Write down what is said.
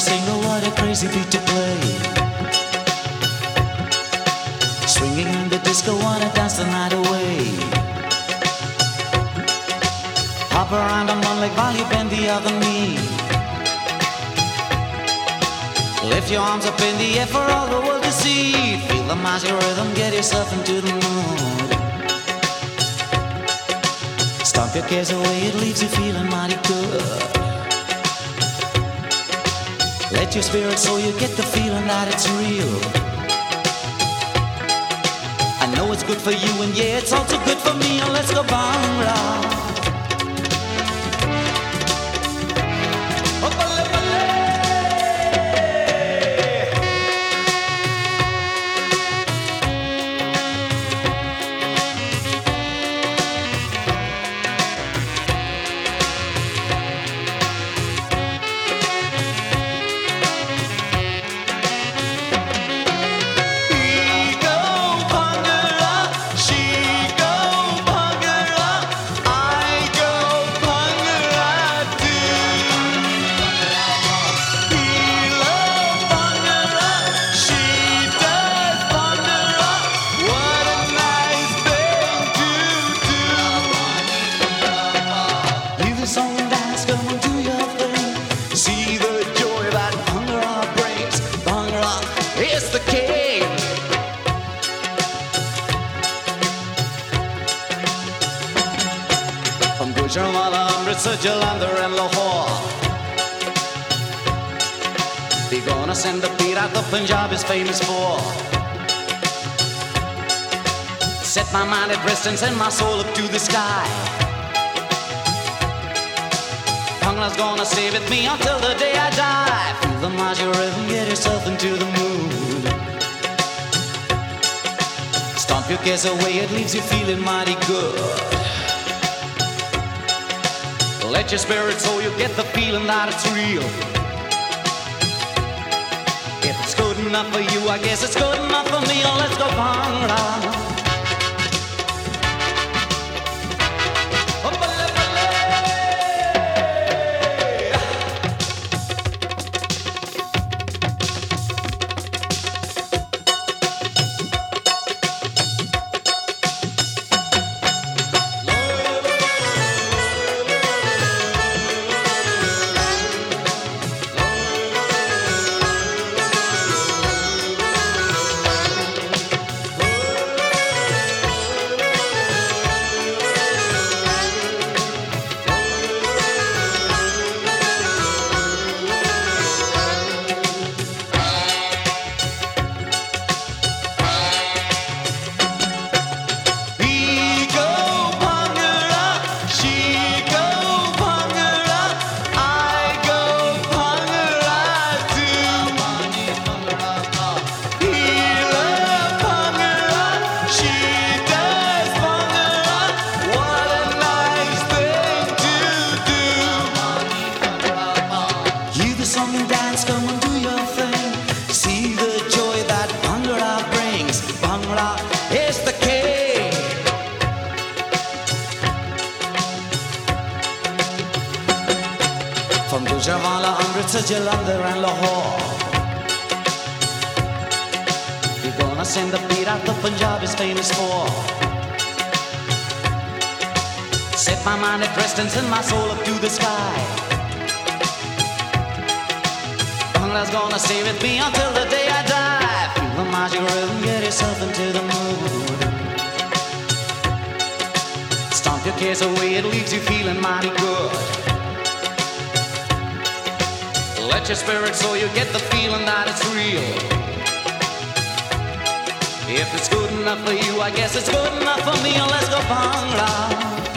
sing, oh what a crazy beat to play. Swinging in the disco, wanna dance the night away. Hop around on one leg while you bend the other knee. Lift your arms up in the air for all the world to see. Feel the magic rhythm, get yourself into the mood. Stomp your cares away, it leaves you feeling mighty good. Let your spirit so you get the feeling that it's real. I know it's good for you, and yeah, it's also good for me. And let's go bang Jalandhar and Lahore. We're gonna send the beat out the Punjab is famous for. Set my mind at rest and send my soul up to the sky. Bhangra's gonna stay with me until the day I die. Feel the magic rhythm, get yourself into the mood. Stomp your cares away, it leaves you feeling mighty good. Let your spirit so you get the feeling that it's real. If it's good enough for you, I guess it's good enough for me. Oh, let's go, Bhangra. Gujranwala, Amritsar, Jalandhar and Lahore. You're gonna send the beat out the Punjab is famous for. Set my mind at rest and send my soul up to the sky. Bhangra's gonna stay with me until the day I die. Feel the magic rhythm, get yourself into the mood. Stomp your cares away, it leaves you feeling mighty good. Let your spirit so you get the feeling that it's real. If it's good enough for you, I guess it's good enough for me. Let's go, Bhangra.